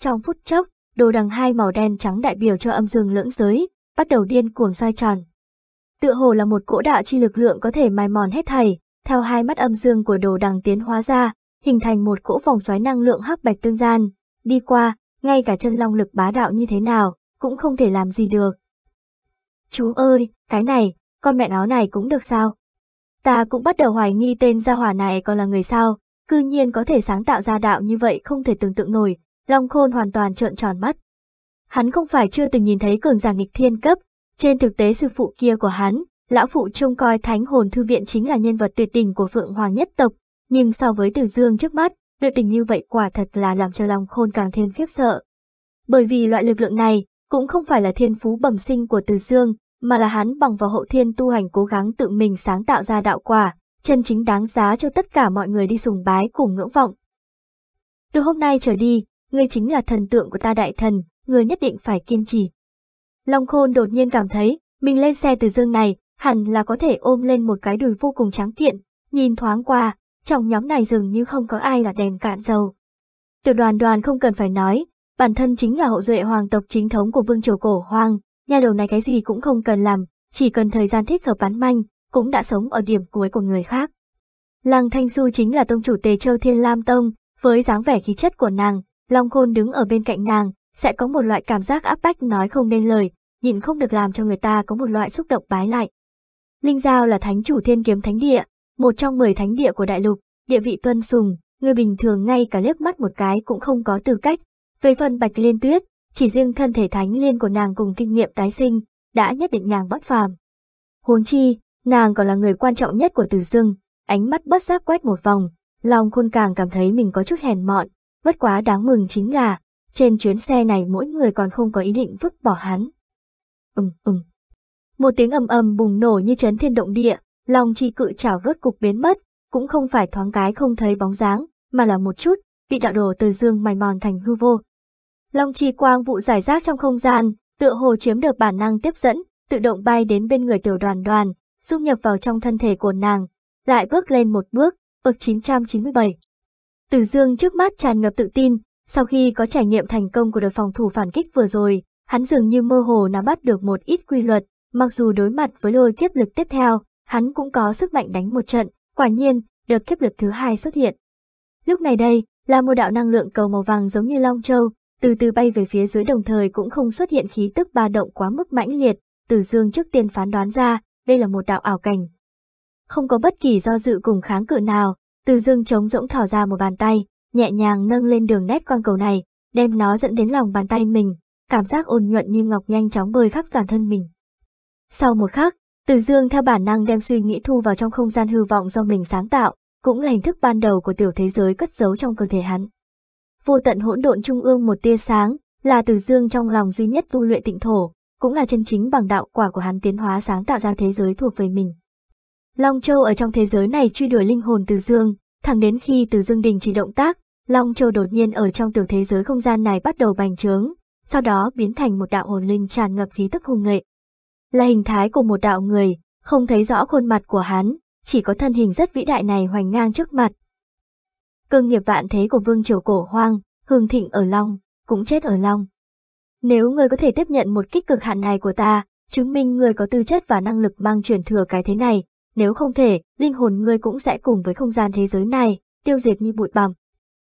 Trong phút chốc, đồ đằng hai màu đen trắng đại biểu cho âm dương lưỡng giới, bắt đầu điên cuồng xoay tròn. Tựa hồ là một cỗ đạo chi lực lượng có thể mài mòn hết thảy, theo hai mắt âm dương của đồ đằng tiến hóa ra, hình thành một cỗ vòng xoáy năng lượng hắc bạch tương gian, đi qua, ngay cả chân long lực bá đạo như thế nào, cũng không thể làm gì được. Chú ơi, cái này, con mẹ nó này cũng được sao? Ta cũng bắt đầu hoài nghi tên gia hỏa này còn là người sao, cư nhiên có thể sáng tạo ra đạo như vậy không thể tưởng tượng nổi, Long Khôn hoàn toàn trợn tròn mắt. Hắn không phải chưa từng nhìn thấy cường giả nghịch thiên cấp, trên thực tế sư phụ kia của hắn, lão phụ trông coi thánh hồn thư viện chính là nhân vật tuyệt đỉnh của Phượng Hoàng nhất tộc, nhưng so với Từ Dương trước mắt, đội tình như vậy quả thật là làm cho Long Khôn càng thêm khiếp sợ. Bởi vì loại lực lượng này cũng không phải là thiên phú bẩm sinh của Từ Dương, mà là hắn bằng vào hậu thiên tu hành cố gắng tự mình sáng tạo ra đạo quả, chân chính đáng giá cho tất cả mọi người đi sùng bái cùng ngưỡng vọng. Từ hôm nay trở đi, ngươi chính là thần tượng của ta đại thần, ngươi nhất định phải kiên trì. Long Khôn đột nhiên cảm thấy, mình lên xe từ dương này, hẳn là có thể ôm lên một cái đùi vô cùng trắng kiện, nhìn thoáng qua, trong nhóm này dường như không có ai là đèn cạn dầu. Tiểu đoàn đoàn không cần phải nói, bản thân chính là hậu duệ hoàng tộc chính thống của vương triều cổ hoang, nhà đầu này cái gì cũng không cần làm, chỉ cần thời gian thích hợp bán manh, cũng đã sống ở điểm cuối của người khác. Lăng Thanh Du chính là tông chủ Tề Châu Thiên Lam Tông, với dáng vẻ khí chất của nàng, Long Khôn đứng ở bên cạnh nàng, sẽ có một loại cảm giác áp bách nói không nên lời, nhìn không được làm cho người ta có một loại xúc động bái lại. Linh Giao là thánh chủ thiên kiếm thánh địa, một trong 10 thánh địa của đại lục, địa vị tuân sùng, người bình thường ngay cả liếc mắt một cái cũng không có tư cách. Về phần Bạch Liên Tuyết, chỉ riêng thân thể thánh liên của nàng cùng kinh nghiệm tái sinh, đã nhất định nàng bất phàm. Huống chi, nàng còn là người quan trọng nhất của Từ Dương, ánh mắt bất giác quét một vòng, lòng khôn càng cảm thấy mình có chút hèn mọn, bất quá đáng mừng chính là, trên chuyến xe này mỗi người còn không có ý định vứt bỏ hắn. Ừm ừm. Một tiếng ầm ầm bùng nổ như chấn thiên động địa, lòng chi cự chảo rốt cục biến mất, cũng không phải thoáng cái không thấy bóng dáng, mà là một chút, bị đạo đồ từ dương mài mòn thành hư vô. Long chi quang vụ giải rác trong không gian, tựa hồ chiếm được bản năng tiếp dẫn, tự động bay đến bên người tiểu đoàn đoàn, dung nhập vào trong thân thể của nàng, lại bước lên một bước, bậc 997. Từ dương trước mắt tràn ngập tự tin, sau khi có trải nghiệm thành công của đợt phòng thủ phản kích vừa rồi, hắn dường như mơ hồ nắm bắt được một ít quy luật, mặc dù đối mặt với lôi kiếp lực tiếp theo, hắn cũng có sức mạnh đánh một trận, quả nhiên, đợt kiếp lực thứ hai xuất hiện. Lúc này đây, là một đạo năng lượng cầu màu vàng giống như Long Châu, từ từ bay về phía dưới đồng thời cũng không xuất hiện khí tức ba động quá mức mãnh liệt, Từ Dương trước tiên phán đoán ra, đây là một đạo ảo cảnh. Không có bất kỳ do dự cùng kháng cự nào, từ Dương chống rỗng thỏ ra một bàn tay, nhẹ nhàng nâng lên đường nét con cầu này, đem nó dẫn đến lòng bàn tay mình, cảm giác ôn nhuận như ngọc nhanh chóng bơi khắp toàn thân mình. Sau một khắc, Từ Dương theo bản năng đem suy nghĩ thu vào trong không gian hư vọng do mình sáng tạo, cũng là hình thức ban đầu của tiểu thế giới cất giấu trong cơ thể hắn. Vô tận hỗn độn trung ương một tia sáng, là Từ Dương trong lòng duy nhất tu luyện tịnh thổ, cũng là chân chính bằng đạo quả của hắn tiến hóa sáng tạo ra thế giới thuộc về mình. Long Châu ở trong thế giới này truy đuổi linh hồn Từ Dương, thẳng đến khi Từ Dương đình chỉ động tác, Long Châu đột nhiên ở trong tiểu thế giới không gian này bắt đầu bành trướng, sau đó biến thành một đạo hồn linh tràn ngập khí tức hung nghệ. Là hình thái của một đạo người, không thấy rõ khuôn mặt của hắn, chỉ có thân hình rất vĩ đại này hoành ngang trước mặt. Cương nghiệp vạn thế của vương triều cổ hoang, hương thịnh ở Long, cũng chết ở Long. Nếu ngươi có thể tiếp nhận một kích cực hạn này của ta, chứng minh ngươi có tư chất và năng lực mang truyền thừa cái thế này, nếu không thể, linh hồn ngươi cũng sẽ cùng với không gian thế giới này, tiêu diệt như bụi bằm.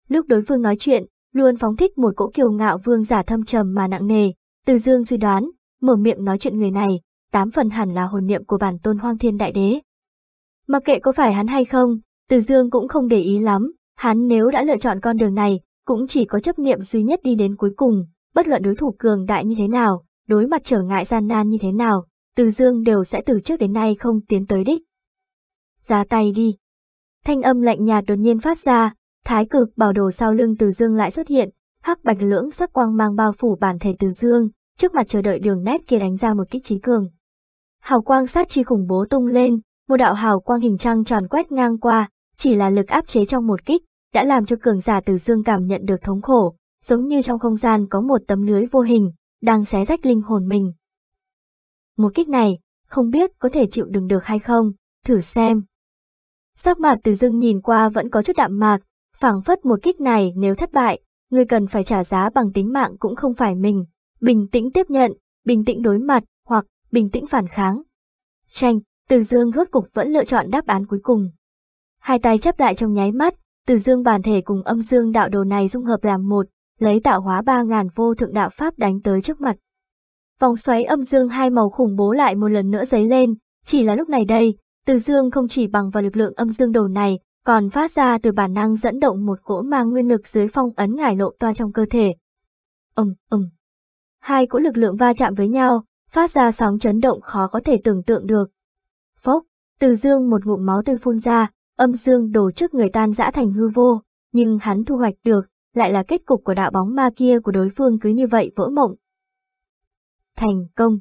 Lúc đối phương nói chuyện, luôn phóng thích một cỗ kiều ngạo vương giả thâm trầm mà nặng nề, từ dương suy đoán, mở miệng nói chuyện người này, tám phần hẳn là hồn niệm của bản tôn hoang thiên đại đế. Mặc kệ có phải hắn hay không, từ dương cũng không để ý lắm, hắn nếu đã lựa chọn con đường này, cũng chỉ có chấp niệm duy nhất đi đến cuối cùng, bất luận đối thủ cường đại như thế nào, đối mặt trở ngại gian nan như thế nào, từ dương đều sẽ từ trước đến nay không tiến tới đích. Ra tay đi. Thanh âm lạnh nhạt đột nhiên phát ra, thái cực bảo đồ sau lưng từ dương lại xuất hiện, hắc bạch lưỡng sắc quang mang bao phủ bản thể từ dương, trước mặt chờ đợi đường nét kia đánh ra một kích trí cường. Hào quang sát chi khủng bố tung lên, một đạo hào quang hình trăng tròn quét ngang qua, chỉ là lực áp chế trong một kích, đã làm cho cường giả từ dương cảm nhận được thống khổ, giống như trong không gian có một tấm lưới vô hình, đang xé rách linh hồn mình. Một kích này, không biết có thể chịu đựng được hay không, thử xem. Sắc mặt từ dương nhìn qua vẫn có chút đạm mạc, phảng phất một kích này nếu thất bại, ngươi cần phải trả giá bằng tính mạng cũng không phải mình. Bình tĩnh tiếp nhận, bình tĩnh đối mặt, hoặc bình tĩnh phản kháng. Tranh, Từ Dương rốt cục vẫn lựa chọn đáp án cuối cùng. Hai tay chấp lại trong nháy mắt, Từ Dương bản thể cùng âm dương đạo đồ này dung hợp làm một, lấy tạo hóa ba ngàn vô thượng đạo pháp đánh tới trước mặt. Vòng xoáy âm dương hai màu khủng bố lại một lần nữa dấy lên, chỉ là lúc này đây, từ Dương không chỉ bằng vào lực lượng âm dương đồ này, còn phát ra từ bản năng dẫn động một cỗ mang nguyên lực dưới phong ấn ngải lộ toa trong cơ thể. Ầm, ầm. Hai cỗ lực lượng va chạm với nhau, phát ra sóng chấn động khó có thể tưởng tượng được. Phốc, từ dương một ngụm máu tươi phun ra, âm dương đổ trước người tan dã thành hư vô, nhưng hắn thu hoạch được, lại là kết cục của đạo bóng ma kia của đối phương cứ như vậy vỡ mộng. Thành công.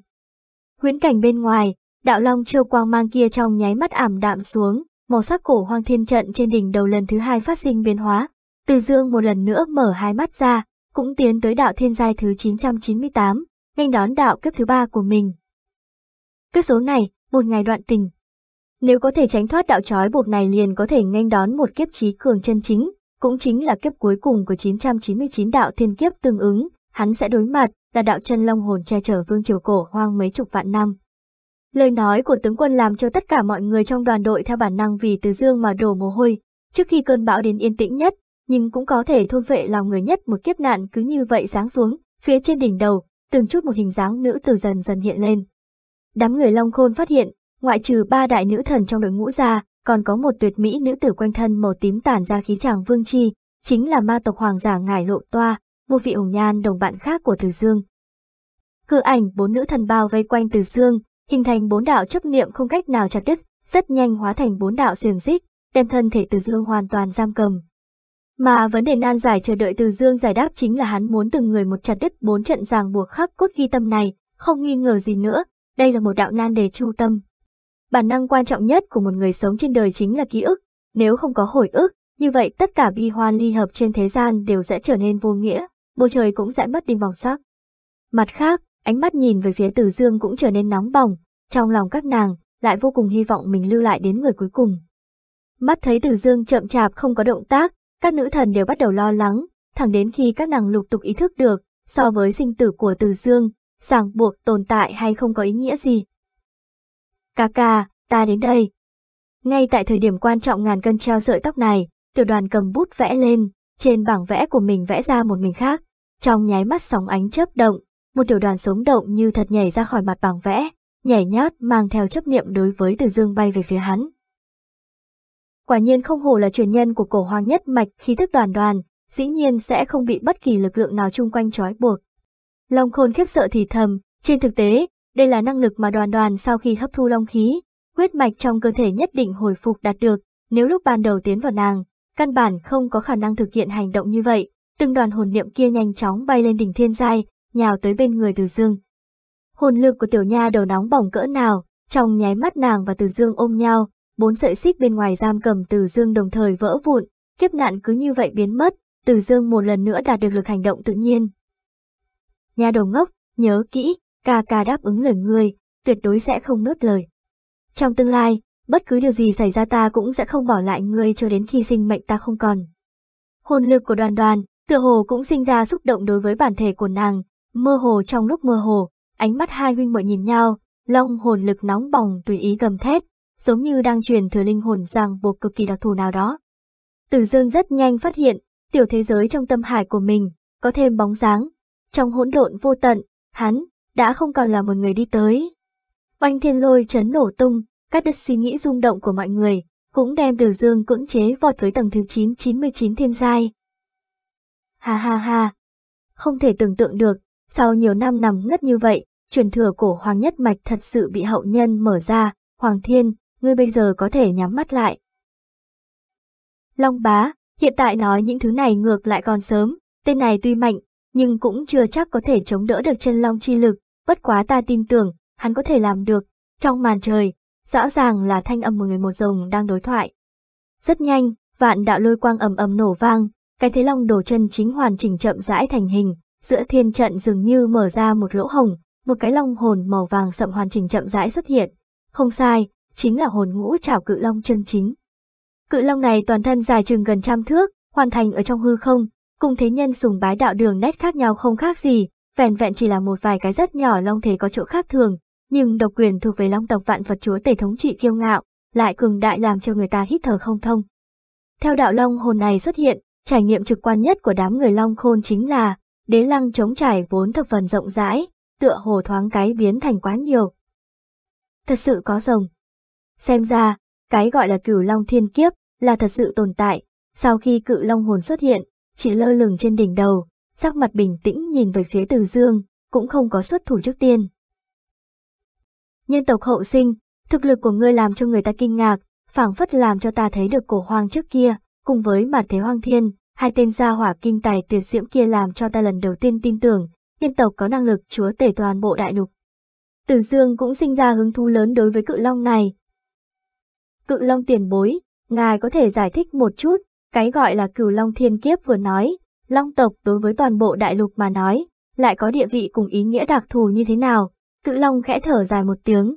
Huyễn cảnh bên ngoài, đạo long chiêu quang mang kia trong nháy mắt ảm đạm xuống, màu sắc cổ hoang thiên trận trên đỉnh đầu lần thứ hai phát sinh biến hóa. Từ dương một lần nữa mở hai mắt ra, cũng tiến tới đạo thiên giai thứ 998, nhanh đón đạo kiếp thứ ba của mình. Kiếp số này, một ngày đoạn tình. Nếu có thể tránh thoát đạo trói buộc này liền có thể nhanh đón một kiếp trí cường chân chính, cũng chính là kiếp cuối cùng của 999 đạo thiên kiếp tương ứng, hắn sẽ đối mặt là đạo chân long hồn che chở vương triều cổ hoang mấy chục vạn năm. Lời nói của tướng quân làm cho tất cả mọi người trong đoàn đội theo bản năng vì từ dương mà đổ mồ hôi, trước khi cơn bão đến yên tĩnh nhất, nhưng cũng có thể thôn vệ lòng người nhất một kiếp nạn cứ như vậy sáng xuống, phía trên đỉnh đầu, từng chút một hình dáng nữ tử dần dần hiện lên. Đám người Long Khôn phát hiện, ngoại trừ ba đại nữ thần trong đội ngũ ra, còn có một tuyệt mỹ nữ tử quanh thân màu tím tản ra khí chàng vương chi, chính là ma tộc hoàng giả ngải lộ toa, một vị ủng nhan đồng bạn khác của Từ Dương. Hư ảnh bốn nữ thần bao vây quanh Từ Dương, hình thành bốn đạo chấp niệm không cách nào chặt đứt, rất nhanh hóa thành bốn đạo xiềng xích, đem thân thể Từ Dương hoàn toàn giam cầm. Mà vấn đề nan giải chờ đợi Từ Dương giải đáp chính là hắn muốn từng người một chặt đứt bốn trận ràng buộc khắc cốt ghi tâm này, không nghi ngờ gì nữa, đây là một đạo nan đề chu tâm. Bản năng quan trọng nhất của một người sống trên đời chính là ký ức, nếu không có hồi ức, như vậy tất cả bi hoan ly hợp trên thế gian đều sẽ trở nên vô nghĩa, bầu trời cũng sẽ mất đi màu sắc. Mặt khác, ánh mắt nhìn về phía Từ Dương cũng trở nên nóng bỏng, trong lòng các nàng lại vô cùng hy vọng mình lưu lại đến người cuối cùng. Mắt thấy Từ Dương chậm chạp không có động tác, các nữ thần đều bắt đầu lo lắng, thẳng đến khi các nàng lục tục ý thức được, so với sinh tử của Từ Dương, ràng buộc tồn tại hay không có ý nghĩa gì. Ca ca, ta đến đây. Ngay tại thời điểm quan trọng ngàn cân treo sợi tóc này, tiểu đoàn cầm bút vẽ lên, trên bảng vẽ của mình vẽ ra một mình khác. Trong nháy mắt sóng ánh chớp động, một tiểu đoàn sống động như thật nhảy ra khỏi mặt bằng vẽ, nhảy nhót mang theo chấp niệm đối với Từ Dương bay về phía hắn. Quả nhiên không hổ là truyền nhân của cổ hoàng nhất mạch khí thức đoàn đoàn, dĩ nhiên sẽ không bị bất kỳ lực lượng nào chung quanh trói buộc. Long khôn khiếp sợ thì thầm, trên thực tế, đây là năng lực mà đoàn đoàn sau khi hấp thu long khí, huyết mạch trong cơ thể nhất định hồi phục đạt được, nếu lúc ban đầu tiến vào nàng, căn bản không có khả năng thực hiện hành động như vậy, từng đoàn hồn niệm kia nhanh chóng bay lên đỉnh thiên giai, nhào tới bên người Từ Dương. Hồn lực của tiểu nha đầu nóng bỏng cỡ nào, trong nháy mắt nàng và Từ Dương ôm nhau, bốn sợi xích bên ngoài giam cầm Từ Dương đồng thời vỡ vụn, kiếp nạn cứ như vậy biến mất, Từ Dương một lần nữa đạt được lực hành động tự nhiên. Nha đầu ngốc, nhớ kỹ, ca ca đáp ứng lời ngươi, tuyệt đối sẽ không nuốt lời. Trong tương lai, bất cứ điều gì xảy ra ta cũng sẽ không bỏ lại ngươi cho đến khi sinh mệnh ta không còn. Hồn lực của đoàn đoàn, tựa hồ cũng sinh ra xúc động đối với bản thể của nàng, mơ hồ trong lúc mơ hồ, ánh mắt hai huynh muội nhìn nhau, long hồn lực nóng bỏng tùy ý gầm thét, giống như đang truyền thừa linh hồn rằng buộc cực kỳ đặc thù nào đó. Từ dương rất nhanh phát hiện, tiểu thế giới trong tâm hải của mình, có thêm bóng dáng. Trong hỗn độn vô tận, hắn, đã không còn là một người đi tới. Oanh thiên lôi chấn nổ tung, cắt đứt suy nghĩ rung động của mọi người, cũng đem từ dương cưỡng chế vọt tới tầng thứ 999 thiên giai. Ha ha ha, không thể tưởng tượng được, sau nhiều năm nằm ngất như vậy, truyền thừa cổ hoàng nhất mạch thật sự bị hậu nhân mở ra, Hoàng Thiên, ngươi bây giờ có thể nhắm mắt lại. Long bá, hiện tại nói những thứ này ngược lại còn sớm, tên này tuy mạnh, nhưng cũng chưa chắc có thể chống đỡ được chân long chi lực, bất quá ta tin tưởng, hắn có thể làm được. Trong màn trời, rõ ràng là thanh âm một người một rồng đang đối thoại. Rất nhanh, vạn đạo lôi quang ầm ầm nổ vang, cái thế long đổ chân chính hoàn chỉnh chậm rãi thành hình, giữa thiên trận dường như mở ra một lỗ hồng, một cái long hồn màu vàng sậm hoàn chỉnh chậm rãi xuất hiện. Không sai, chính là hồn ngũ trảo cự long chân chính. Cự long này toàn thân dài chừng gần trăm thước, hoàn thành ở trong hư không, cùng thế nhân sùng bái đạo đường nét khác nhau không khác gì, vẹn vẹn chỉ là một vài cái rất nhỏ long thế có chỗ khác thường, nhưng độc quyền thuộc về long tộc vạn vật chúa tể thống trị kiêu ngạo, lại cường đại làm cho người ta hít thở không thông. Theo đạo long hồn này xuất hiện, trải nghiệm trực quan nhất của đám người long khôn chính là đế lăng chống trải vốn thập phần rộng rãi, tựa hồ thoáng cái biến thành quá nhiều. Thật sự có rồng. Xem ra, cái gọi là cửu long thiên kiếp là thật sự tồn tại, sau khi cự long hồn xuất hiện, chỉ lơ lửng trên đỉnh đầu, sắc mặt bình tĩnh nhìn về phía Từ Dương, cũng không có xuất thủ trước tiên. Nhân tộc hậu sinh, thực lực của ngươi làm cho người ta kinh ngạc, phảng phất làm cho ta thấy được cổ hoang trước kia, cùng với mặt thế hoang thiên, hai tên gia hỏa kinh tài tuyệt diễm kia làm cho ta lần đầu tiên tin tưởng, nhân tộc có năng lực chúa tể toàn bộ đại lục. Từ Dương cũng sinh ra hứng thú lớn đối với cự long này. Cự long tiền bối, ngài có thể giải thích một chút, cái gọi là cửu long thiên kiếp vừa nói, long tộc đối với toàn bộ đại lục mà nói, lại có địa vị cùng ý nghĩa đặc thù như thế nào, cự long khẽ thở dài một tiếng.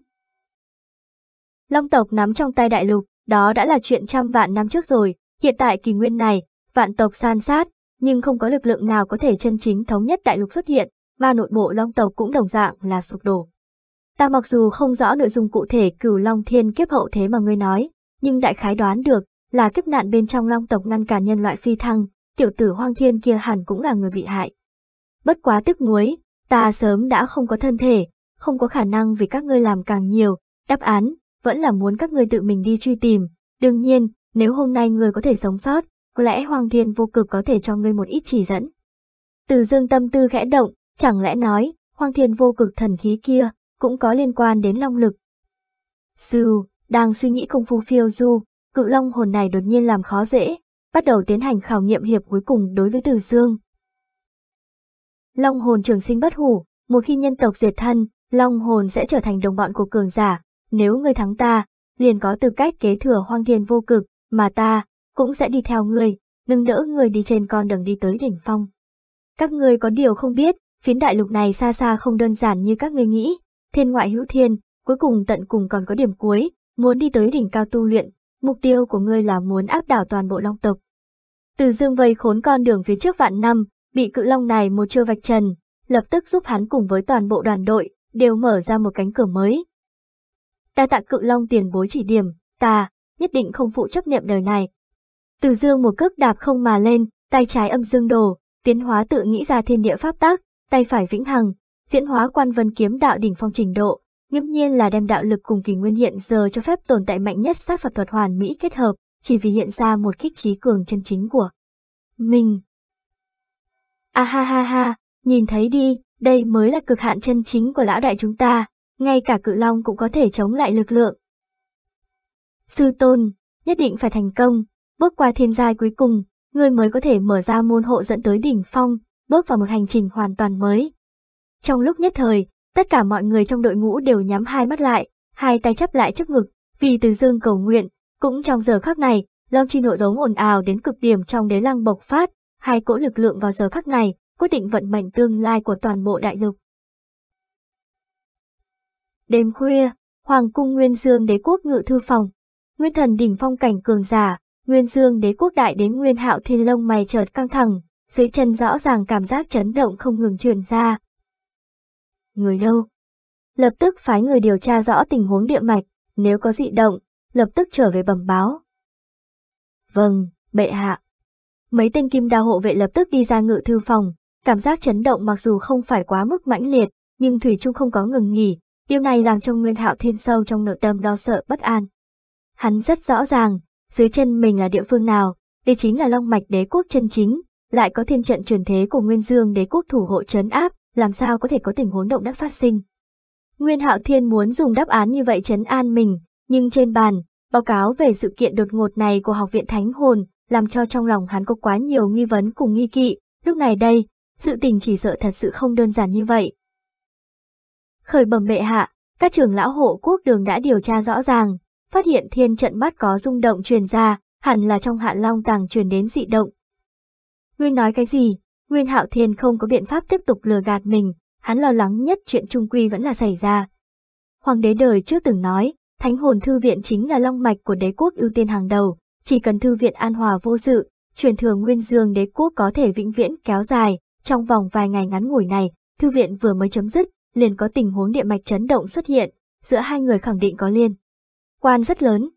Long tộc nắm trong tay đại lục, đó đã là chuyện trăm vạn năm trước rồi, hiện tại kỳ nguyên này, vạn tộc san sát, nhưng không có lực lượng nào có thể chân chính thống nhất đại lục xuất hiện, mà nội bộ long tộc cũng đồng dạng là sụp đổ. Ta mặc dù không rõ nội dung cụ thể cửu long thiên kiếp hậu thế mà ngươi nói, nhưng đại khái đoán được là kiếp nạn bên trong long tộc ngăn cản nhân loại phi thăng, tiểu tử hoang thiên kia hẳn cũng là người bị hại. Bất quá tức nuối, ta sớm đã không có thân thể, không có khả năng vì các ngươi làm càng nhiều, đáp án vẫn là muốn các ngươi tự mình đi truy tìm. Đương nhiên, nếu hôm nay ngươi có thể sống sót, có lẽ Hoàng Thiên vô cực có thể cho ngươi một ít chỉ dẫn. Từ dương tâm tư khẽ động, chẳng lẽ nói, Hoàng Thiên vô cực thần khí kia, cũng có liên quan đến long lực. Sư, đang suy nghĩ công phu phiêu du, cự long hồn này đột nhiên làm khó dễ, bắt đầu tiến hành khảo nghiệm hiệp cuối cùng đối với Từ Dương. Long hồn trường sinh bất hủ, một khi nhân tộc diệt thân, long hồn sẽ trở thành đồng bọn của cường giả, nếu ngươi thắng ta, liền có tư cách kế thừa hoang thiên vô cực, mà ta cũng sẽ đi theo người nâng đỡ người đi trên con đường đi tới đỉnh phong. Các người có điều không biết, phiến đại lục này xa xa không đơn giản như các người nghĩ, thiên ngoại hữu thiên, cuối cùng tận cùng còn có điểm cuối, muốn đi tới đỉnh cao tu luyện, mục tiêu của ngươi là muốn áp đảo toàn bộ long tộc. Từ dương vây khốn con đường phía trước vạn năm, bị cự long này một chiêu vạch trần, lập tức giúp hắn cùng với toàn bộ đoàn đội, đều mở ra một cánh cửa mới. Ta tạ cự long tiền bối chỉ điểm, ta, nhất định không phụ chấp niệm đời này. Từ dương một cước đạp không mà lên, tay trái âm dương đồ, tiến hóa tự nghĩ ra thiên địa pháp tác, tay phải vĩnh hằng, diễn hóa quan vân kiếm đạo đỉnh phong trình độ, nghiễm nhiên là đem đạo lực cùng kỳ nguyên hiện giờ cho phép tồn tại mạnh nhất sát Phật thuật hoàn mỹ kết hợp, chỉ vì hiện ra một kích trí cường chân chính của mình. A ha ha ha, nhìn thấy đi, đây mới là cực hạn chân chính của lão đại chúng ta, ngay cả cự long cũng có thể chống lại lực lượng. Sư tôn, nhất định phải thành công, bước qua thiên giai cuối cùng, người mới có thể mở ra môn hộ dẫn tới đỉnh phong, bước vào một hành trình hoàn toàn mới. Trong lúc nhất thời, tất cả mọi người trong đội ngũ đều nhắm hai mắt lại, hai tay chắp lại trước ngực, vì từ dương cầu nguyện, cũng trong giờ khắc này, Long chi nội giống ồn ào đến cực điểm trong đế lăng bộc phát, hai cỗ lực lượng vào giờ khắc này, quyết định vận mệnh tương lai của toàn bộ đại lục. Đêm khuya, Hoàng cung Nguyên Dương đế quốc ngự thư phòng. Nguyên thần đỉnh phong cảnh cường giả, Nguyên Dương đế quốc đại đến Nguyên Hạo Thiên Long mày chợt căng thẳng, dưới chân rõ ràng cảm giác chấn động không ngừng truyền ra. Người đâu? Lập tức phái người điều tra rõ tình huống địa mạch, nếu có dị động, lập tức trở về bẩm báo. Vâng, bệ hạ. Mấy tên kim đao hộ vệ lập tức đi ra ngự thư phòng, cảm giác chấn động mặc dù không phải quá mức mãnh liệt, nhưng Thủy Trung không có ngừng nghỉ, điều này làm cho Nguyên Hạo Thiên sâu trong nội tâm lo sợ bất an. Hắn rất rõ ràng, dưới chân mình là địa phương nào, đây chính là Long Mạch đế quốc chân chính, lại có thiên trận truyền thế của Nguyên Dương đế quốc thủ hộ trấn áp, làm sao có thể có tình huống động đất phát sinh. Nguyên Hạo Thiên muốn dùng đáp án như vậy trấn an mình, nhưng trên bàn, báo cáo về sự kiện đột ngột này của Học viện Thánh Hồn, làm cho trong lòng hắn có quá nhiều nghi vấn cùng nghi kỵ, lúc này đây, sự tình chỉ sợ thật sự không đơn giản như vậy. Khởi bẩm bệ hạ, các trưởng lão hộ quốc đường đã điều tra rõ ràng, phát hiện thiên trận mắt có rung động truyền ra, hẳn là trong hạ long tàng truyền đến dị động. Nguyên nói cái gì? Nguyên hạo thiên không có biện pháp tiếp tục lừa gạt mình, hắn lo lắng nhất chuyện trung quy vẫn là xảy ra. Hoàng đế đời trước từng nói, thánh hồn thư viện chính là long mạch của đế quốc ưu tiên hàng đầu, chỉ cần thư viện an hòa vô sự, truyền thừa Nguyên Dương đế quốc có thể vĩnh viễn kéo dài, trong vòng vài ngày ngắn ngủi này, thư viện vừa mới chấm dứt, liền có tình huống địa mạch chấn động xuất hiện, giữa hai người khẳng định có liên. Quan rất lớn.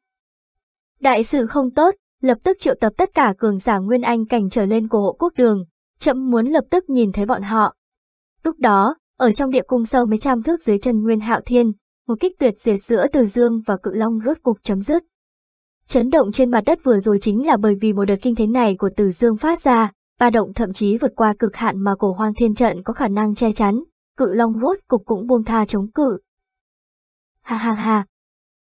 Đại sự không tốt, lập tức triệu tập tất cả cường giả Nguyên Anh cảnh trở lên của hộ quốc đường, chậm muốn lập tức nhìn thấy bọn họ. Lúc đó, ở trong địa cung sâu mấy trăm thước dưới chân Nguyên Hạo Thiên, một kích tuyệt diệt giữa Từ Dương và Cự Long rốt cục chấm dứt. Chấn động trên mặt đất vừa rồi chính là bởi vì một đợt kinh thế này của Từ Dương phát ra, ba động thậm chí vượt qua cực hạn mà cổ hoang thiên trận có khả năng che chắn, Cự Long rốt cục cũng buông tha chống cự. Ha ha ha!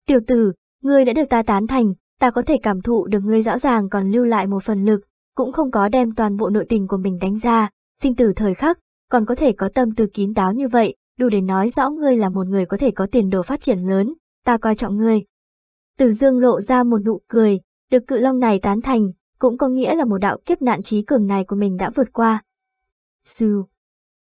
Tiểu tử, ngươi đã được ta tán thành, ta có thể cảm thụ được ngươi rõ ràng còn lưu lại một phần lực, cũng không có đem toàn bộ nội tình của mình đánh ra, sinh tử thời khắc, còn có thể có tâm tư kín đáo như vậy, đủ để nói rõ ngươi là một người có thể có tiền đồ phát triển lớn, ta coi trọng ngươi. Từ dương lộ ra một nụ cười, được cự long này tán thành, cũng có nghĩa là một đạo kiếp nạn trí cường này của mình đã vượt qua. Sư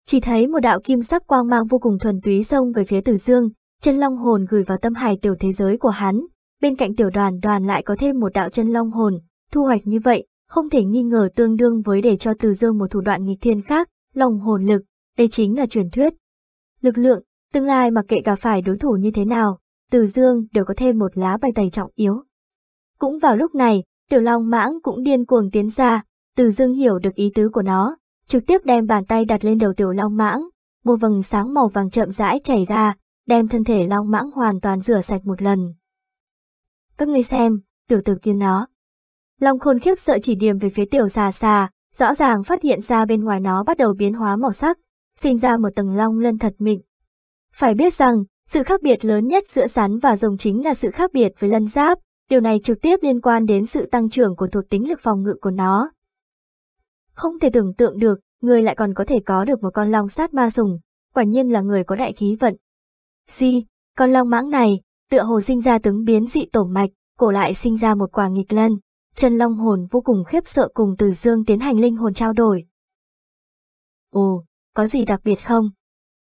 Chỉ thấy một đạo kim sắc quang mang vô cùng thuần túy xông về phía Từ Dương, chân long hồn gửi vào tâm hài tiểu thế giới của hắn, bên cạnh tiểu đoàn đoàn lại có thêm một đạo chân long hồn, thu hoạch như vậy, không thể nghi ngờ tương đương với để cho Từ Dương một thủ đoạn nghịch thiên khác, lòng hồn lực, đây chính là truyền thuyết. Lực lượng, tương lai mặc kệ cả phải đối thủ như thế nào, Từ Dương đều có thêm một lá bài tẩy trọng yếu. Cũng vào lúc này, Tiểu Long Mãng cũng điên cuồng tiến ra, Từ Dương hiểu được ý tứ của nó, trực tiếp đem bàn tay đặt lên đầu Tiểu Long Mãng, một vầng sáng màu vàng chậm rãi chảy ra, đem thân thể Long Mãng hoàn toàn rửa sạch một lần. Các ngươi xem, tiểu tử kia nó. Long khôn khiếp sợ chỉ điểm về phía tiểu xà xà, rõ ràng phát hiện ra bên ngoài nó bắt đầu biến hóa màu sắc, sinh ra một tầng long lân thật mịn. Phải biết rằng, sự khác biệt lớn nhất giữa rắn và rồng chính là sự khác biệt với lân giáp, điều này trực tiếp liên quan đến sự tăng trưởng của thuộc tính lực phòng ngự của nó. Không thể tưởng tượng được, người lại còn có thể có được một con long sát ma sùng, quả nhiên là người có đại khí vận. Gì, con long mãng này, tựa hồ sinh ra tướng biến dị tổ mạch, cổ lại sinh ra một quả nghịch lân, chân long hồn vô cùng khiếp sợ cùng từ dương tiến hành linh hồn trao đổi. Ồ, có gì đặc biệt không?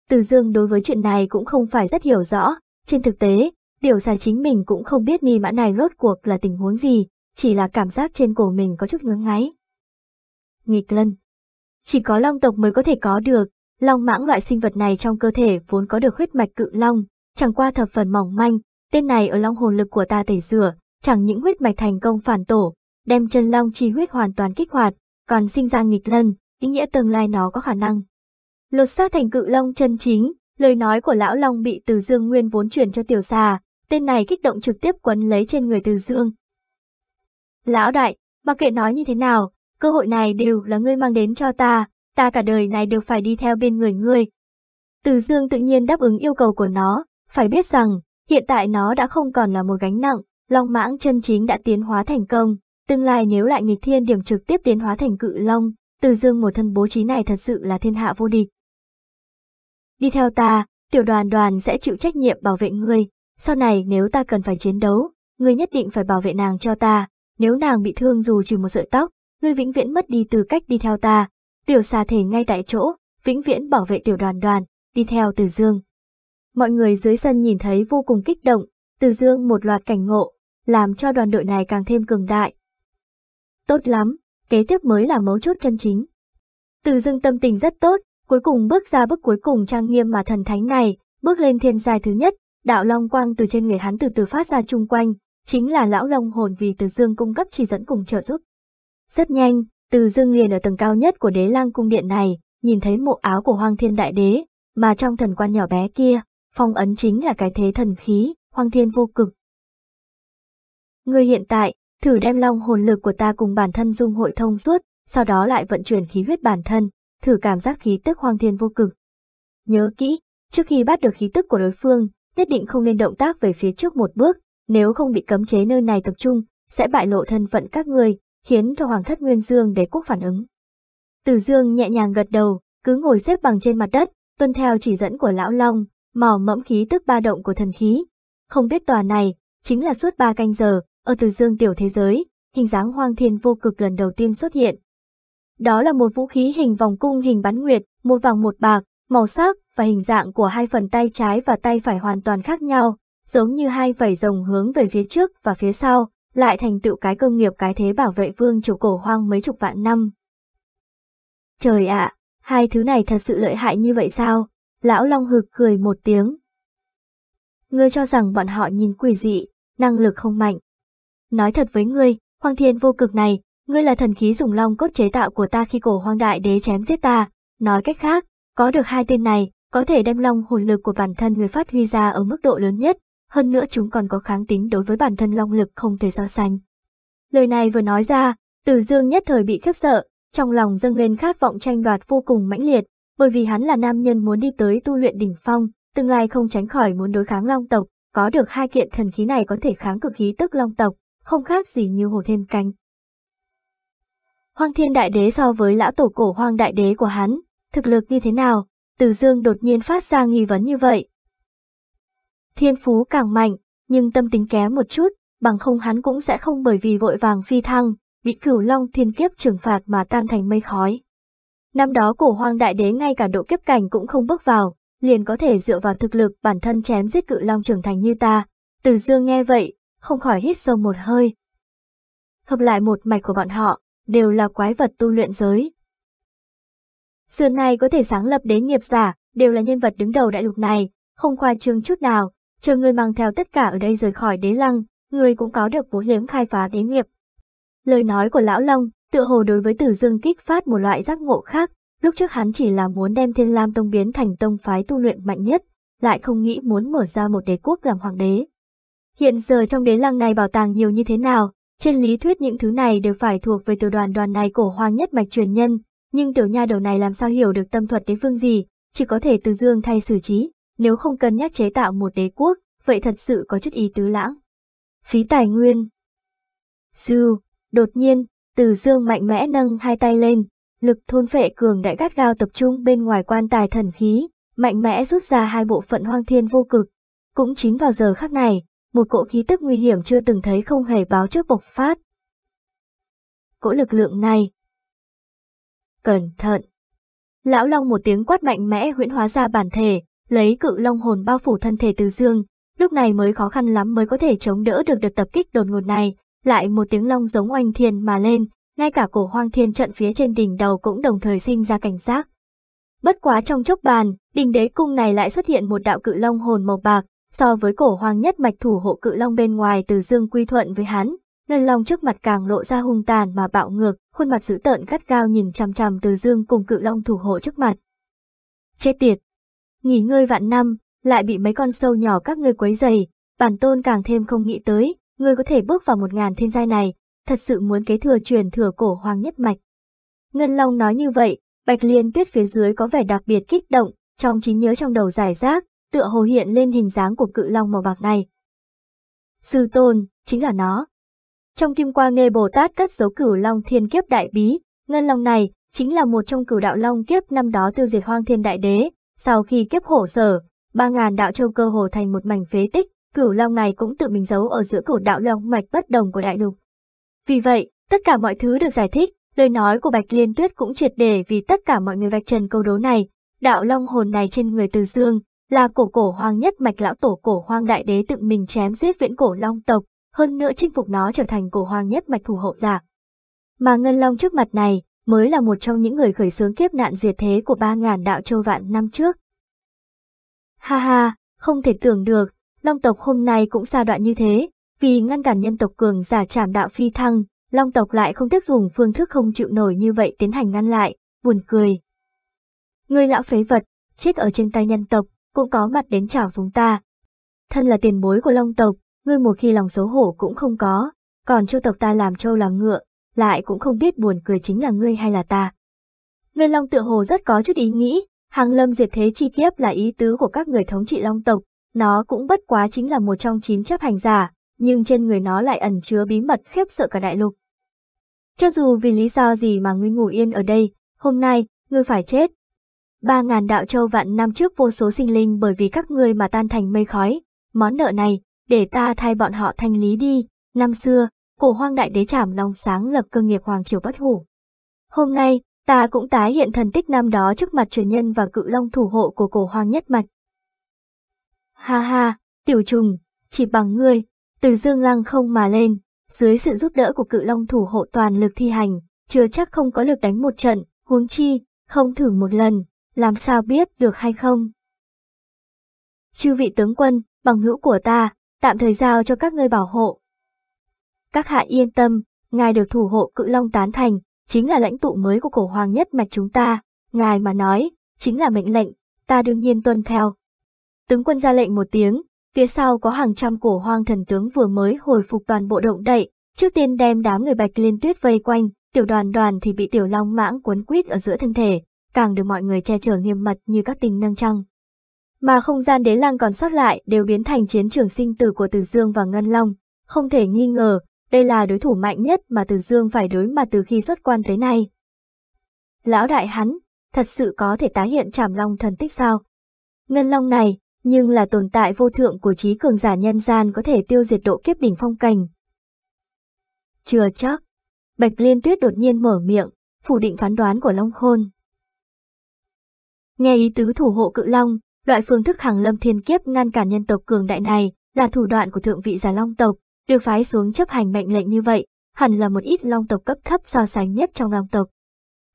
Từ dương đối với chuyện này cũng không phải rất hiểu rõ, trên thực tế, điều xà chính mình cũng không biết nghi mã này rốt cuộc là tình huống gì, chỉ là cảm giác trên cổ mình có chút ngứa ngáy. Nghịch lân Chỉ có long tộc mới có thể có được, long mãng loại sinh vật này trong cơ thể vốn có được huyết mạch cự long, chẳng qua thập phần mỏng manh, tên này ở long hồn lực của ta tẩy rửa, chẳng những huyết mạch thành công phản tổ, đem chân long chi huyết hoàn toàn kích hoạt, còn sinh ra nghịch lân, ý nghĩa tương lai nó có khả năng. Lột xác thành cự long chân chính, lời nói của lão long bị từ dương nguyên vốn chuyển cho tiểu xà, tên này kích động trực tiếp quấn lấy trên người từ dương. Lão đại, mặc kệ nói như thế nào, cơ hội này đều là ngươi mang đến cho ta, ta cả đời này đều phải đi theo bên người ngươi. Từ dương tự nhiên đáp ứng yêu cầu của nó, phải biết rằng, hiện tại nó đã không còn là một gánh nặng, long mãng chân chính đã tiến hóa thành công, tương lai nếu lại nghịch thiên điểm trực tiếp tiến hóa thành cự long, từ dương một thân bố trí này thật sự là thiên hạ vô địch. Đi theo ta, tiểu đoàn đoàn sẽ chịu trách nhiệm bảo vệ ngươi, sau này nếu ta cần phải chiến đấu, ngươi nhất định phải bảo vệ nàng cho ta, nếu nàng bị thương dù chỉ một sợi tóc, ngươi vĩnh viễn mất đi tư cách đi theo ta. Tiểu xà thể ngay tại chỗ, vĩnh viễn bảo vệ tiểu đoàn đoàn, đi theo từ dương. Mọi người dưới sân nhìn thấy vô cùng kích động, từ dương một loạt cảnh ngộ, làm cho đoàn đội này càng thêm cường đại. Tốt lắm, kế tiếp mới là mấu chốt chân chính. Từ dương tâm tình rất tốt, cuối cùng bước ra bước cuối cùng trang nghiêm mà thần thánh này, bước lên thiên giai thứ nhất, đạo long quang từ trên người hắn từ từ phát ra chung quanh, chính là lão long hồn vì từ dương cung cấp chỉ dẫn cùng trợ giúp. Rất nhanh, từ dương liền ở tầng cao nhất của đế lang cung điện này, nhìn thấy mộ áo của hoang thiên đại đế, mà trong thần quan nhỏ bé kia, phong ấn chính là cái thế thần khí, hoang thiên vô cực. Người hiện tại, thử đem long hồn lực của ta cùng bản thân dung hội thông suốt, sau đó lại vận chuyển khí huyết bản thân, thử cảm giác khí tức hoang thiên vô cực. Nhớ kỹ, trước khi bắt được khí tức của đối phương, nhất định không nên động tác về phía trước một bước, nếu không bị cấm chế nơi này tập trung, sẽ bại lộ thân phận các người, khiến cho Hoàng thất Nguyên Dương đế quốc phản ứng. Từ Dương nhẹ nhàng gật đầu, cứ ngồi xếp bằng trên mặt đất, tuân theo chỉ dẫn của Lão Long, mò mẫm khí tức ba động của thần khí. Không biết tòa này, chính là suốt ba canh giờ, ở Từ Dương tiểu thế giới, hình dáng hoang thiên vô cực lần đầu tiên xuất hiện. Đó là một vũ khí hình vòng cung hình bán nguyệt, một vàng một bạc, màu sắc và hình dạng của hai phần tay trái và tay phải hoàn toàn khác nhau, giống như hai vảy rồng hướng về phía trước và phía sau, lại thành tựu cái công nghiệp cái thế bảo vệ vương triều cổ hoang mấy chục vạn năm. Trời ạ, hai thứ này thật sự lợi hại như vậy sao? Lão Long hực cười một tiếng. Ngươi cho rằng bọn họ nhìn quỷ dị, năng lực không mạnh. Nói thật với ngươi, hoang Thiên vô cực này, ngươi là thần khí dùng long cốt chế tạo của ta khi cổ hoang đại đế chém giết ta. Nói cách khác, có được hai tên này, có thể đem long hồn lực của bản thân người phát huy ra ở mức độ lớn nhất, hơn nữa chúng còn có kháng tính đối với bản thân long lực không thể so sánh. Lời này vừa nói ra, Từ Dương nhất thời bị khiếp sợ, trong lòng dâng lên khát vọng tranh đoạt vô cùng mãnh liệt, bởi vì hắn là nam nhân muốn đi tới tu luyện đỉnh phong, tương lai không tránh khỏi muốn đối kháng long tộc, có được hai kiện thần khí này có thể kháng cực khí tức long tộc, không khác gì như hồ thêm cánh. Hoang thiên đại đế so với lão tổ cổ hoang đại đế của hắn, thực lực như thế nào? Từ dương đột nhiên phát ra nghi vấn như vậy. Thiên phú càng mạnh, nhưng tâm tính kém một chút, bằng không hắn cũng sẽ không bởi vì vội vàng phi thăng, bị cửu long thiên kiếp trừng phạt mà tan thành mây khói. Năm đó cổ hoang đại đế ngay cả độ kiếp cảnh cũng không bước vào, liền có thể dựa vào thực lực bản thân chém giết cự long trưởng thành như ta. Từ dương nghe vậy, không khỏi hít sâu một hơi. Hợp lại một mạch của bọn họ, đều là quái vật tu luyện giới. Xưa này có thể sáng lập đế nghiệp giả, đều là nhân vật đứng đầu đại lục này, không khoa trương chút nào, chờ người mang theo tất cả ở đây rời khỏi đế lăng, người cũng có được vốn liếng khai phá đế nghiệp. Lời nói của Lão Long, tựa hồ đối với Tử Dương kích phát một loại giác ngộ khác, lúc trước hắn chỉ là muốn đem Thiên Lam Tông biến thành tông phái tu luyện mạnh nhất, lại không nghĩ muốn mở ra một đế quốc làm hoàng đế. Hiện giờ trong đế lăng này bảo tàng nhiều như thế nào, trên lý thuyết những thứ này đều phải thuộc về tiểu đoàn đoàn này cổ hoang nhất mạch truyền nhân, nhưng tiểu nha đầu này làm sao hiểu được tâm thuật đế phương gì, chỉ có thể từ dương thay xử trí, nếu không cân nhắc chế tạo một đế quốc, vậy thật sự có chút ý tứ lãng. Phí tài nguyên Sư, đột nhiên, từ dương mạnh mẽ nâng hai tay lên, lực thôn phệ cường đại gắt gao tập trung bên ngoài quan tài thần khí, mạnh mẽ rút ra hai bộ phận hoang thiên vô cực. Cũng chính vào giờ khắc này, một cỗ khí tức nguy hiểm chưa từng thấy không hề báo trước bộc phát. Cỗ lực lượng này. Cẩn thận. Lão Long một tiếng quát mạnh mẽ huyễn hóa ra bản thể, lấy cự long hồn bao phủ thân thể từ dương, lúc này mới khó khăn lắm mới có thể chống đỡ được đợt tập kích đột ngột này, lại một tiếng long giống oanh thiên mà lên, ngay cả cổ hoang thiên trận phía trên đỉnh đầu cũng đồng thời sinh ra cảnh giác. Bất quá trong chốc bàn, đỉnh đế cung này lại xuất hiện một đạo cự long hồn màu bạc, so với cổ hoang nhất mạch thủ hộ cự long bên ngoài từ dương quy thuận với hắn, ngân long trước mặt càng lộ ra hung tàn mà bạo ngược, khuôn mặt dữ tợn gắt gao nhìn chằm chằm từ dương cùng cự long thủ hộ trước mặt. Chết tiệt! Nghỉ ngơi vạn năm, lại bị mấy con sâu nhỏ các ngươi quấy dày, bản tôn càng thêm không nghĩ tới, ngươi có thể bước vào một ngàn thiên giai này, thật sự muốn kế thừa truyền thừa cổ hoàng nhất mạch. Ngân Long nói như vậy, Bạch Liên Tuyết phía dưới có vẻ đặc biệt kích động, trong trí nhớ trong đầu giải rác, tựa hồ hiện lên hình dáng của cự long màu bạc này. Sư tôn, chính là nó. Trong kim quang nghe Bồ Tát cất dấu cửu long thiên kiếp đại bí, ngân long này chính là một trong cửu đạo long kiếp năm đó tiêu diệt hoang thiên đại đế. Sau khi kiếp hổ sở, ba ngàn đạo châu cơ hồ thành một mảnh phế tích, cửu long này cũng tự mình giấu ở giữa cổ đạo long mạch bất đồng của đại lục. Vì vậy, tất cả mọi thứ được giải thích, lời nói của Bạch Liên Tuyết cũng triệt để vì tất cả mọi người vạch trần câu đố này. Đạo long hồn này trên người từ dương, là cổ cổ hoang nhất mạch lão tổ cổ hoang đại đế tự mình chém giết viễn cổ long tộc, hơn nữa chinh phục nó trở thành cổ hoang nhất mạch thủ hộ giả. Mà Ngân Long trước mặt này mới là một trong những người khởi xướng kiếp nạn diệt thế của ba ngàn đạo châu vạn năm trước. Ha ha, không thể tưởng được, Long tộc hôm nay cũng xa đoạn như thế, vì ngăn cản nhân tộc cường giả trảm đạo phi thăng, Long tộc lại không tiếp dùng phương thức không chịu nổi như vậy tiến hành ngăn lại, buồn cười. Người lão phế vật, chết ở trên tay nhân tộc, cũng có mặt đến chào phúng ta. Thân là tiền bối của Long tộc, ngươi một khi lòng xấu hổ cũng không có, còn châu tộc ta làm châu làm ngựa, lại cũng không biết buồn cười chính là ngươi hay là ta. Ngân Long tựa hồ rất có chút ý nghĩ, hàng lâm diệt thế chi kiếp là ý tứ của các người thống trị Long tộc, nó cũng bất quá chính là một trong chín chấp hành giả, nhưng trên người nó lại ẩn chứa bí mật khiếp sợ cả đại lục. Cho dù vì lý do gì mà ngươi ngủ yên ở đây, hôm nay, ngươi phải chết. Ba ngàn đạo châu vạn năm trước vô số sinh linh bởi vì các ngươi mà tan thành mây khói, món nợ này, để ta thay bọn họ thanh lý đi. Năm xưa, cổ hoang đại đế trảm long sáng lập cơ nghiệp hoàng triều bất hủ. Hôm nay, ta cũng tái hiện thần tích năm đó trước mặt truyền nhân và cự long thủ hộ của cổ hoang nhất mạch. Ha ha, tiểu trùng, chỉ bằng ngươi, từ dương lăng không mà lên, dưới sự giúp đỡ của cự long thủ hộ toàn lực thi hành, chưa chắc không có lực đánh một trận, huống chi, không thử một lần, làm sao biết được hay không. Chư vị tướng quân, bằng hữu của ta, tạm thời giao cho các ngươi bảo hộ. Các hạ yên tâm, ngài được thủ hộ cự long tán thành, chính là lãnh tụ mới của cổ hoàng nhất mạch chúng ta, ngài mà nói, chính là mệnh lệnh, ta đương nhiên tuân theo. Tướng quân ra lệnh một tiếng, phía sau có hàng trăm cổ hoang thần tướng vừa mới hồi phục toàn bộ động đậy, trước tiên đem đám người bạch liên tuyết vây quanh, tiểu đoàn đoàn thì bị tiểu long mãng cuốn quýt ở giữa thân thể, càng được mọi người che chở nghiêm mật như các tình nâng trăng. Mà không gian đế lăng còn sót lại đều biến thành chiến trường sinh tử của Từ Dương và Ngân Long, không thể nghi ngờ, đây là đối thủ mạnh nhất mà Từ Dương phải đối mặt từ khi xuất quan tới nay. Lão đại hắn, thật sự có thể tái hiện trảm long thần tích sao? Ngân long này, nhưng là tồn tại vô thượng của trí cường giả nhân gian có thể tiêu diệt độ kiếp đỉnh phong cảnh. Chưa chắc, Bạch Liên Tuyết đột nhiên mở miệng, phủ định phán đoán của Long Khôn. Nghe ý tứ thủ hộ cự long, loại phương thức hàng lâm thiên kiếp ngăn cản nhân tộc cường đại này là thủ đoạn của thượng vị giả long tộc, được phái xuống chấp hành mệnh lệnh như vậy, hẳn là một ít long tộc cấp thấp so sánh nhất trong long tộc.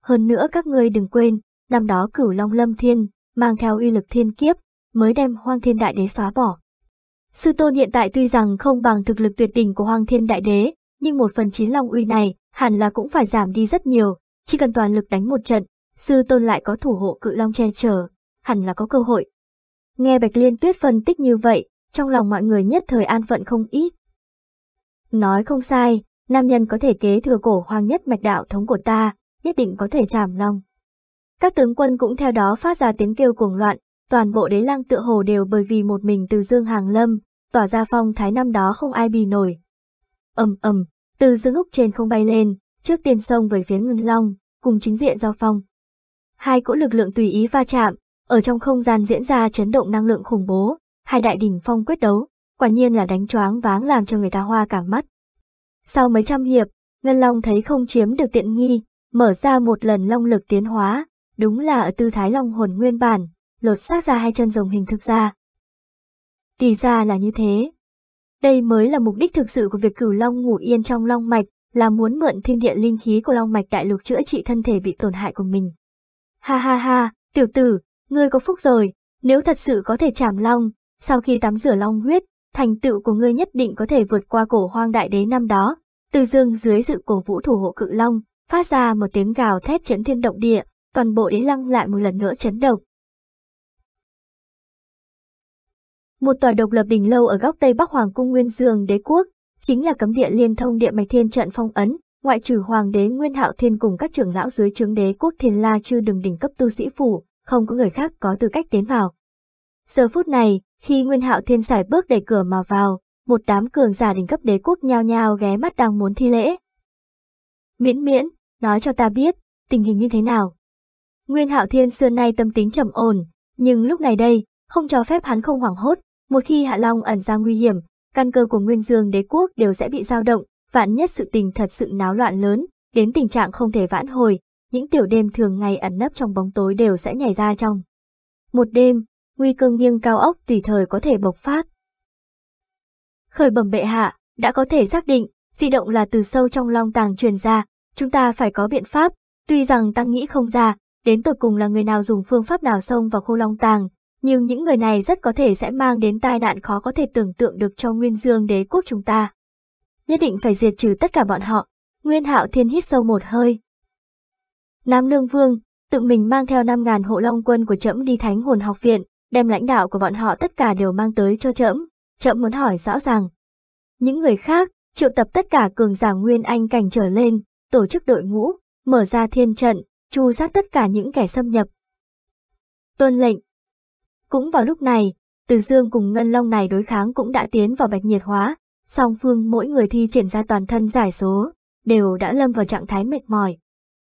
Hơn nữa các ngươi đừng quên, năm đó cửu long lâm thiên, mang theo uy lực thiên kiếp, mới đem hoang thiên đại đế xóa bỏ. Sư tôn hiện tại tuy rằng không bằng thực lực tuyệt đỉnh của hoang thiên đại đế, nhưng một phần chín long uy này hẳn là cũng phải giảm đi rất nhiều, chỉ cần toàn lực đánh một trận, sư tôn lại có thủ hộ cự long che chở, hẳn là có cơ hội. Nghe Bạch Liên Tuyết phân tích như vậy, trong lòng mọi người nhất thời an phận không ít. Nói không sai, nam nhân có thể kế thừa cổ hoang nhất mạch đạo thống của ta, nhất định có thể chảm long. Các tướng quân cũng theo đó phát ra tiếng kêu cuồng loạn, toàn bộ đế lăng tựa hồ đều bởi vì một mình từ dương hàng lâm, tỏa ra phong thái năm đó không ai bì nổi. ầm ầm, từ dương lúc trên không bay lên, trước tiên sông về phía ngân long, cùng chính diện giao phong. Hai cỗ lực lượng tùy ý va chạm, ở trong không gian diễn ra chấn động năng lượng khủng bố, hai đại đỉnh phong quyết đấu, quả nhiên là đánh choáng váng làm cho người ta hoa cả mắt. Sau mấy trăm hiệp, Ngân Long thấy không chiếm được tiện nghi, mở ra một lần long lực tiến hóa, đúng là ở tư thái long hồn nguyên bản, lột xác ra hai chân rồng hình thực ra. Thì ra là như thế. Đây mới là mục đích thực sự của việc cửu long ngủ yên trong long mạch, là muốn mượn thiên địa linh khí của long mạch đại lục chữa trị thân thể bị tổn hại của mình. Ha ha ha, tiểu tử, ngươi có phúc rồi, nếu thật sự có thể chảm long, sau khi tắm rửa long huyết, thành tựu của ngươi nhất định có thể vượt qua cổ hoang đại đế năm đó. Từ dương dưới sự cổ vũ thủ hộ cự long, phát ra một tiếng gào thét chấn thiên động địa, toàn bộ đế lăng lại một lần nữa chấn động. Một tòa độc lập đỉnh lâu ở góc Tây Bắc Hoàng cung Nguyên Dương đế quốc, chính là cấm địa liên thông địa mạch thiên trận phong ấn, ngoại trừ hoàng đế Nguyên Hạo Thiên cùng các trưởng lão dưới trướng đế quốc Thiên La chưa đừng đỉnh cấp tu sĩ phủ, không có người khác có tư cách tiến vào. Giờ phút này, khi Nguyên Hạo Thiên giải bước đẩy cửa mà vào, một đám cường giả đỉnh cấp đế quốc nhao nhao ghé mắt đang muốn thi lễ. Miễn miễn, nói cho ta biết, tình hình như thế nào. Nguyên Hạo Thiên xưa nay tâm tính trầm ổn, nhưng lúc này đây, không cho phép hắn không hoảng hốt, một khi Hạ Long ẩn ra nguy hiểm, căn cơ của Nguyên Dương đế quốc đều sẽ bị dao động, vạn nhất sự tình thật sự náo loạn lớn, đến tình trạng không thể vãn hồi, những tiểu đêm thường ngày ẩn nấp trong bóng tối đều sẽ nhảy ra trong. Một đêm, nguy cơ nghiêng cao ốc tùy thời có thể bộc phát. Khởi bẩm bệ hạ, đã có thể xác định, di động là từ sâu trong long tàng truyền ra, chúng ta phải có biện pháp, tuy rằng ta nghĩ không ra, đến tột cùng là người nào dùng phương pháp nào xông vào khu long tàng, nhưng những người này rất có thể sẽ mang đến tai nạn khó có thể tưởng tượng được cho Nguyên Dương đế quốc chúng ta. Nhất định phải diệt trừ tất cả bọn họ. Nguyên Hạo Thiên hít sâu một hơi. Nam Lương Vương, tự mình mang theo 5.000 hộ long quân của trẫm đi Thánh Hồn Học Viện, đem lãnh đạo của bọn họ tất cả đều mang tới cho trẫm. Trẫm muốn hỏi rõ ràng. Những người khác, triệu tập tất cả cường giả Nguyên Anh cảnh trở lên, tổ chức đội ngũ, mở ra thiên trận, chu sát tất cả những kẻ xâm nhập. Tuân lệnh, cũng vào lúc này, Từ Dương cùng Ngân Long này đối kháng cũng đã tiến vào bạch nhiệt hóa, song phương mỗi người thi triển ra toàn thân giải số, đều đã lâm vào trạng thái mệt mỏi.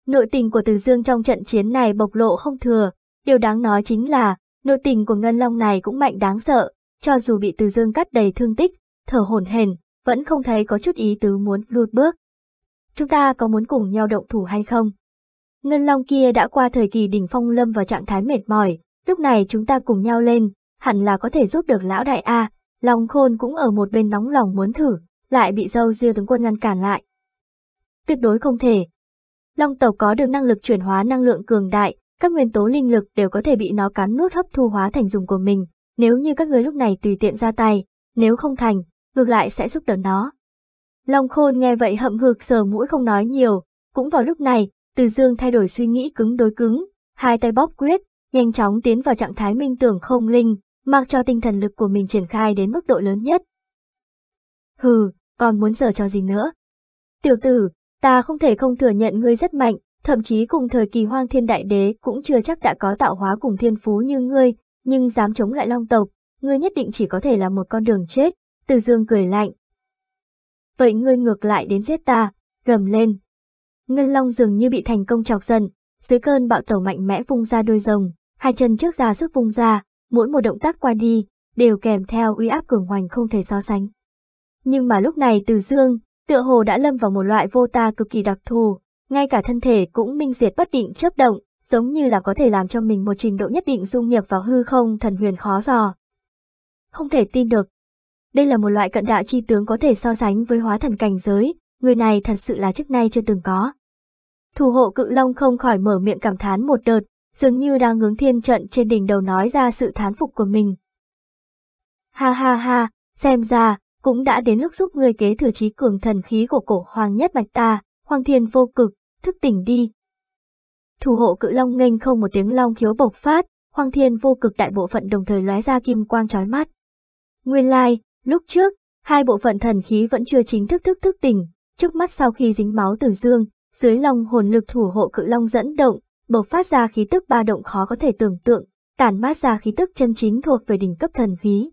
Nội tình của Từ Dương trong trận chiến này bộc lộ không thừa, điều đáng nói chính là, nội tình của Ngân Long này cũng mạnh đáng sợ, cho dù bị Từ Dương cắt đầy thương tích, thở hổn hển, vẫn không thấy có chút ý tứ muốn lùi bước. Chúng ta có muốn cùng nhau động thủ hay không? Ngân Long kia đã qua thời kỳ đỉnh phong lâm vào trạng thái mệt mỏi, Lúc này chúng ta cùng nhau lên, hẳn là có thể giúp được lão đại A, Long Khôn cũng ở một bên nóng lòng muốn thử, lại bị dâu Dưa tướng quân ngăn cản lại. Tuyệt đối không thể. Long tộc có được năng lực chuyển hóa năng lượng cường đại, các nguyên tố linh lực đều có thể bị nó cắn nuốt hấp thu hóa thành dùng của mình, nếu như các người lúc này tùy tiện ra tay, nếu không thành, ngược lại sẽ giúp đỡ nó. Long khôn nghe vậy hậm hực sờ mũi không nói nhiều, cũng vào lúc này, từ dương thay đổi suy nghĩ cứng đối cứng, hai tay bóp quyết, nhanh chóng tiến vào trạng thái minh tưởng không linh, mặc cho tinh thần lực của mình triển khai đến mức độ lớn nhất. Hừ, còn muốn giờ cho gì nữa? Tiểu tử, ta không thể không thừa nhận ngươi rất mạnh, thậm chí cùng thời kỳ hoang thiên đại đế cũng chưa chắc đã có tạo hóa cùng thiên phú như ngươi, nhưng dám chống lại long tộc, ngươi nhất định chỉ có thể là một con đường chết, từ dương cười lạnh. Vậy ngươi ngược lại đến giết ta, gầm lên. Ngân long dường như bị thành công chọc giận, dưới cơn bạo tẩu mạnh mẽ vung ra đôi rồng, hai chân trước ra sức vung ra, mỗi một động tác qua đi, đều kèm theo uy áp cường hoành không thể so sánh. Nhưng mà lúc này từ dương, tựa hồ đã lâm vào một loại vô ta cực kỳ đặc thù, ngay cả thân thể cũng minh diệt bất định chớp động, giống như là có thể làm cho mình một trình độ nhất định dung nhập vào hư không thần huyền khó dò. Không thể tin được. Đây là một loại cận đạo chi tướng có thể so sánh với hóa thần cảnh giới, người này thật sự là trước nay chưa từng có. Thủ hộ cự long không khỏi mở miệng cảm thán một đợt, dường như đang hướng thiên trận trên đỉnh đầu nói ra sự thán phục của mình. Ha ha ha, xem ra, cũng đã đến lúc giúp người kế thừa trí cường thần khí của cổ hoàng nhất mạch ta, hoàng thiên vô cực, thức tỉnh đi. Thủ hộ cự long nghênh không một tiếng long khiếu bộc phát, hoàng thiên vô cực đại bộ phận đồng thời lóe ra kim quang chói mắt. Nguyên lai, like, lúc trước, hai bộ phận thần khí vẫn chưa chính thức thức thức tỉnh, trước mắt sau khi dính máu từ dương, dưới long hồn lực thủ hộ cự long dẫn động, bộc phát ra khí tức ba động khó có thể tưởng tượng, tản mát ra khí tức chân chính thuộc về đỉnh cấp thần khí.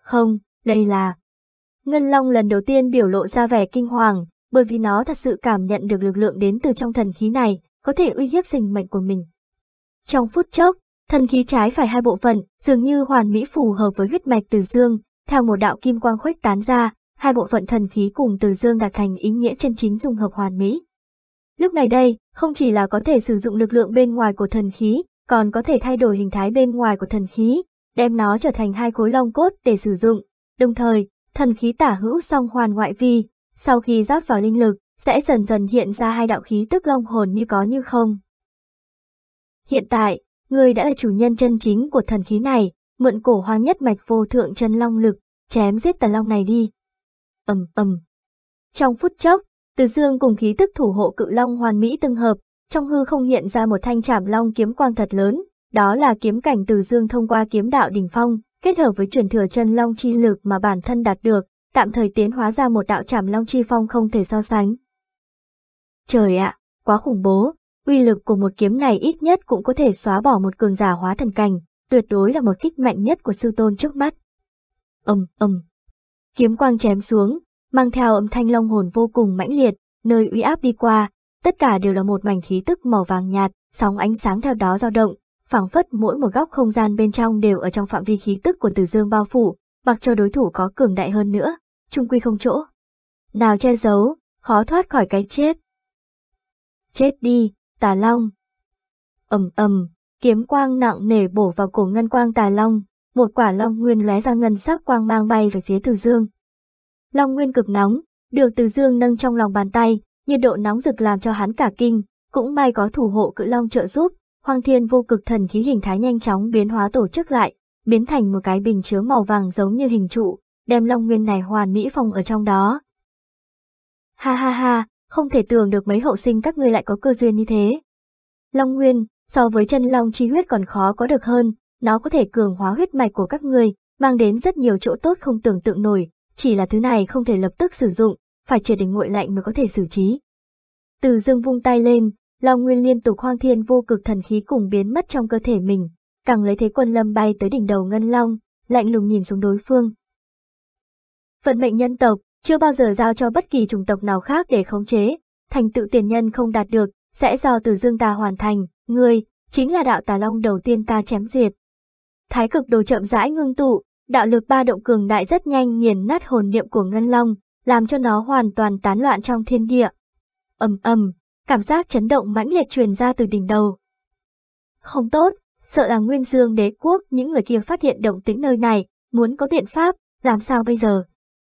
Không, đây là... Ngân Long lần đầu tiên biểu lộ ra vẻ kinh hoàng, bởi vì nó thật sự cảm nhận được lực lượng đến từ trong thần khí này, có thể uy hiếp sinh mệnh của mình. Trong phút chốc, thần khí trái phải hai bộ phận, dường như hoàn mỹ phù hợp với huyết mạch từ dương, theo một đạo kim quang khuếch tán ra, hai bộ phận thần khí cùng từ dương đạt thành ý nghĩa chân chính dung hợp hoàn mỹ. Lúc này đây, không chỉ là có thể sử dụng lực lượng bên ngoài của thần khí, còn có thể thay đổi hình thái bên ngoài của thần khí, đem nó trở thành hai khối long cốt để sử dụng. Đồng thời, thần khí tả hữu song hoàn ngoại vi, sau khi rót vào linh lực, sẽ dần dần hiện ra hai đạo khí tức long hồn như có như không. Hiện tại, ngươi đã là chủ nhân chân chính của thần khí này, mượn cổ hoang nhất mạch vô thượng chân long lực, chém giết tà long này đi. ầm ầm. Trong phút chốc, từ dương cùng khí tức thủ hộ cự long hoàn mỹ tương hợp, trong hư không hiện ra một thanh trảm long kiếm quang thật lớn, đó là kiếm cảnh từ dương thông qua kiếm đạo đỉnh phong, kết hợp với truyền thừa chân long chi lực mà bản thân đạt được, tạm thời tiến hóa ra một đạo trảm long chi phong không thể so sánh. Trời ạ, quá khủng bố, uy lực của một kiếm này ít nhất cũng có thể xóa bỏ một cường giả hóa thần cảnh, tuyệt đối là một kích mạnh nhất của sư tôn trước mắt. Ầm ầm. Kiếm quang chém xuống, mang theo âm thanh long hồn vô cùng mãnh liệt, nơi uy áp đi qua, tất cả đều là một mảnh khí tức màu vàng nhạt, sóng ánh sáng theo đó dao động, phảng phất mỗi một góc không gian bên trong đều ở trong phạm vi khí tức của Từ Dương bao phủ, mặc cho đối thủ có cường đại hơn nữa, trung quy không chỗ. Nào che giấu, khó thoát khỏi cái chết. Chết đi, Tà Long. Ầm ầm, kiếm quang nặng nề bổ vào cổ ngân quang Tà Long, một quả long nguyên lóe ra ngân sắc quang mang bay về phía Từ Dương. Long nguyên cực nóng, được Từ Dương nâng trong lòng bàn tay, nhiệt độ nóng rực làm cho hắn cả kinh, cũng may có thủ hộ cự long trợ giúp, Hoang Thiên vô cực thần khí hình thái nhanh chóng biến hóa tổ chức lại, biến thành một cái bình chứa màu vàng giống như hình trụ, đem long nguyên này hoàn mỹ phòng ở trong đó. Ha ha ha, không thể tưởng được mấy hậu sinh các ngươi lại có cơ duyên như thế. Long nguyên, so với chân long chi huyết còn khó có được hơn, nó có thể cường hóa huyết mạch của các ngươi, mang đến rất nhiều chỗ tốt không tưởng tượng nổi, chỉ là thứ này không thể lập tức sử dụng, phải chờ đến nguội lạnh mới có thể xử trí. Từ dương vung tay lên, Long Nguyên liên tục hoang thiên vô cực thần khí cùng biến mất trong cơ thể mình, càng lấy thế quân lâm bay tới đỉnh đầu Ngân Long, lạnh lùng nhìn xuống đối phương. Vận mệnh nhân tộc, chưa bao giờ giao cho bất kỳ chủng tộc nào khác để khống chế, thành tựu tiền nhân không đạt được, sẽ do từ dương ta hoàn thành, ngươi, chính là đạo tà long đầu tiên ta chém diệt. Thái cực đồ chậm rãi ngưng tụ, đạo lực ba động cường đại rất nhanh nghiền nát hồn niệm của Ngân Long, làm cho nó hoàn toàn tán loạn trong thiên địa. ầm ầm, cảm giác chấn động mãnh liệt truyền ra từ đỉnh đầu. Không tốt, sợ là Nguyên Dương đế quốc những người kia phát hiện động tĩnh nơi này, muốn có biện pháp, làm sao bây giờ?